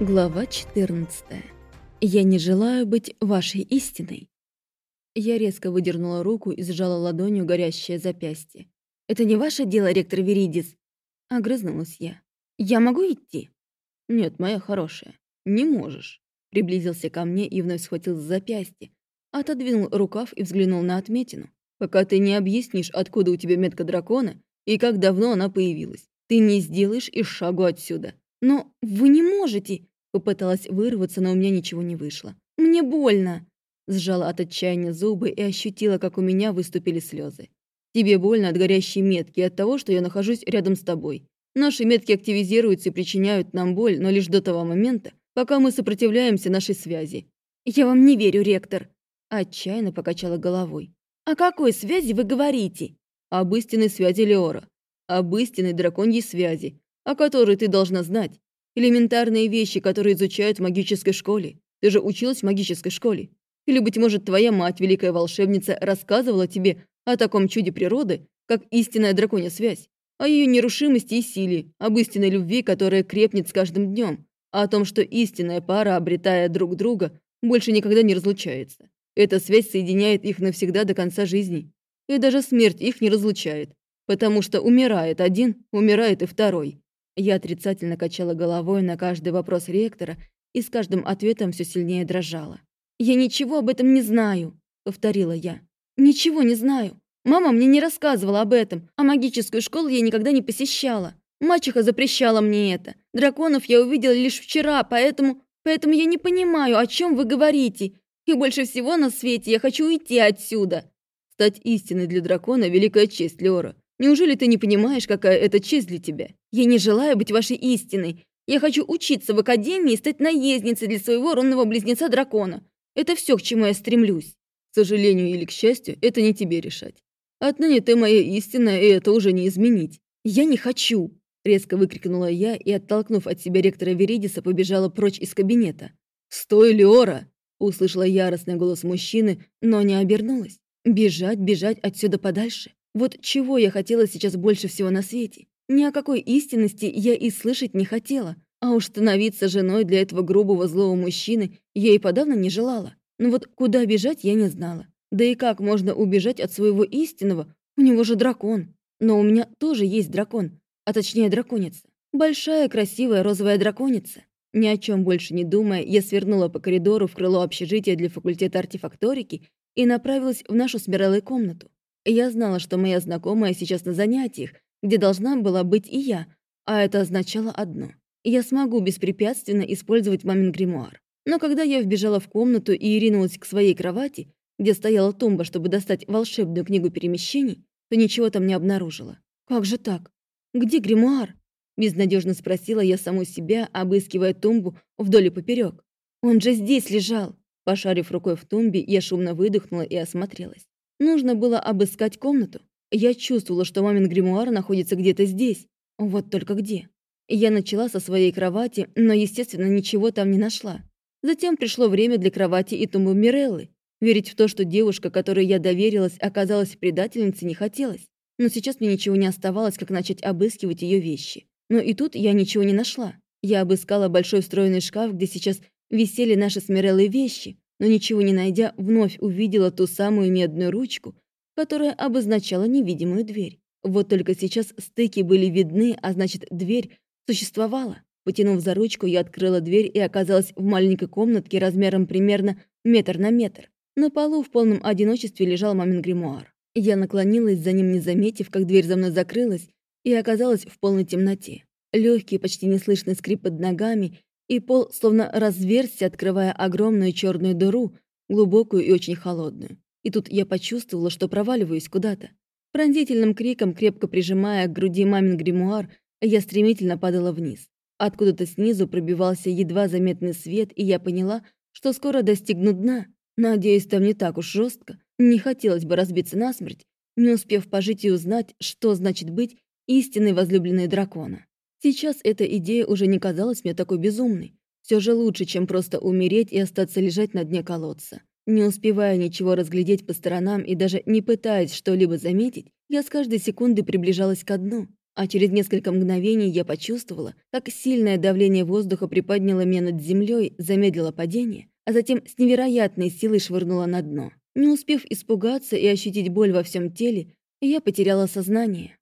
Глава 14. Я не желаю быть вашей истиной. Я резко выдернула руку и сжала ладонью горящее запястье. «Это не ваше дело, ректор Веридис?» Огрызнулась я. «Я могу идти?» «Нет, моя хорошая, не можешь». Приблизился ко мне и вновь схватил за запястье. Отодвинул рукав и взглянул на отметину. «Пока ты не объяснишь, откуда у тебя метка дракона и как давно она появилась, ты не сделаешь и шагу отсюда». «Но вы не можете!» Попыталась вырваться, но у меня ничего не вышло. «Мне больно!» Сжала от отчаяния зубы и ощутила, как у меня выступили слезы. «Тебе больно от горящей метки и от того, что я нахожусь рядом с тобой. Наши метки активизируются и причиняют нам боль, но лишь до того момента, пока мы сопротивляемся нашей связи». «Я вам не верю, ректор!» Отчаянно покачала головой. «О какой связи вы говорите?» «Об истинной связи Леора. Об истинной драконьей связи, о которой ты должна знать. Элементарные вещи, которые изучают в магической школе. Ты же училась в магической школе. Или, быть может, твоя мать, великая волшебница, рассказывала тебе о таком чуде природы, как истинная драконья связь, о ее нерушимости и силе, об истинной любви, которая крепнет с каждым днем, о том, что истинная пара, обретая друг друга, больше никогда не разлучается. Эта связь соединяет их навсегда до конца жизни. И даже смерть их не разлучает, потому что умирает один, умирает и второй. Я отрицательно качала головой на каждый вопрос ректора и с каждым ответом все сильнее дрожала. «Я ничего об этом не знаю», — повторила я. «Ничего не знаю. Мама мне не рассказывала об этом, а магическую школу я никогда не посещала. Мачеха запрещала мне это. Драконов я увидела лишь вчера, поэтому... Поэтому я не понимаю, о чем вы говорите. И больше всего на свете я хочу уйти отсюда». Стать истиной для дракона — великая честь, Леора. Неужели ты не понимаешь, какая это честь для тебя? Я не желаю быть вашей истиной. Я хочу учиться в академии и стать наездницей для своего рунного близнеца-дракона. Это все, к чему я стремлюсь. К сожалению или к счастью, это не тебе решать. Отныне ты моя истинная, и это уже не изменить. Я не хочу!» Резко выкрикнула я и, оттолкнув от себя ректора Веридиса, побежала прочь из кабинета. «Стой, Леора!» Услышала яростный голос мужчины, но не обернулась. Бежать, бежать отсюда подальше. Вот чего я хотела сейчас больше всего на свете. Ни о какой истинности я и слышать не хотела. А уж становиться женой для этого грубого злого мужчины я и подавно не желала. Но вот куда бежать я не знала. Да и как можно убежать от своего истинного? У него же дракон. Но у меня тоже есть дракон, а точнее драконица. Большая, красивая розовая драконица. Ни о чем больше не думая, я свернула по коридору в крыло общежития для факультета артефакторики и направилась в нашу с Миреллой комнату. Я знала, что моя знакомая сейчас на занятиях, где должна была быть и я, а это означало одно. Я смогу беспрепятственно использовать мамин гримуар. Но когда я вбежала в комнату и ринулась к своей кровати, где стояла тумба, чтобы достать волшебную книгу перемещений, то ничего там не обнаружила. Как же так? Где гримуар? Безнадежно спросила я саму себя, обыскивая тумбу вдоль и поперек. Он же здесь лежал. Пошарив рукой в тумбе, я шумно выдохнула и осмотрелась. Нужно было обыскать комнату. Я чувствовала, что мамин гримуар находится где-то здесь. Вот только где. Я начала со своей кровати, но, естественно, ничего там не нашла. Затем пришло время для кровати и тумбы Миреллы. Верить в то, что девушка, которой я доверилась, оказалась предательницей, не хотелось. Но сейчас мне ничего не оставалось, как начать обыскивать ее вещи. Но и тут я ничего не нашла. Я обыскала большой встроенный шкаф, где сейчас висели наши с Миреллой вещи, но ничего не найдя, вновь увидела ту самую медную ручку, которая обозначала невидимую дверь. Вот только сейчас стыки были видны, а значит, дверь существовала. Потянув за ручку, я открыла дверь и оказалась в маленькой комнатке размером примерно метр на метр. На полу в полном одиночестве лежал мамин гримуар. Я наклонилась за ним, не заметив, как дверь за мной закрылась, и оказалась в полной темноте. Легкий, почти неслышный скрип под ногами и пол словно разверзся, открывая огромную черную дыру, глубокую и очень холодную. И тут я почувствовала, что проваливаюсь куда-то. Пронзительным криком, крепко прижимая к груди мамин гримуар, я стремительно падала вниз. Откуда-то снизу пробивался едва заметный свет, и я поняла, что скоро достигну дна. Надеюсь, там не так уж жестко. Не хотелось бы разбиться насмерть, не успев пожить и узнать, что значит быть истинной возлюбленной дракона. Сейчас эта идея уже не казалась мне такой безумной. Все же лучше, чем просто умереть и остаться лежать на дне колодца. Не успевая ничего разглядеть по сторонам и даже не пытаясь что-либо заметить, я с каждой секунды приближалась ко дну, а через несколько мгновений я почувствовала, как сильное давление воздуха приподняло меня над землей, замедлило падение, а затем с невероятной силой швырнуло на дно. Не успев испугаться и ощутить боль во всем теле, я потеряла сознание.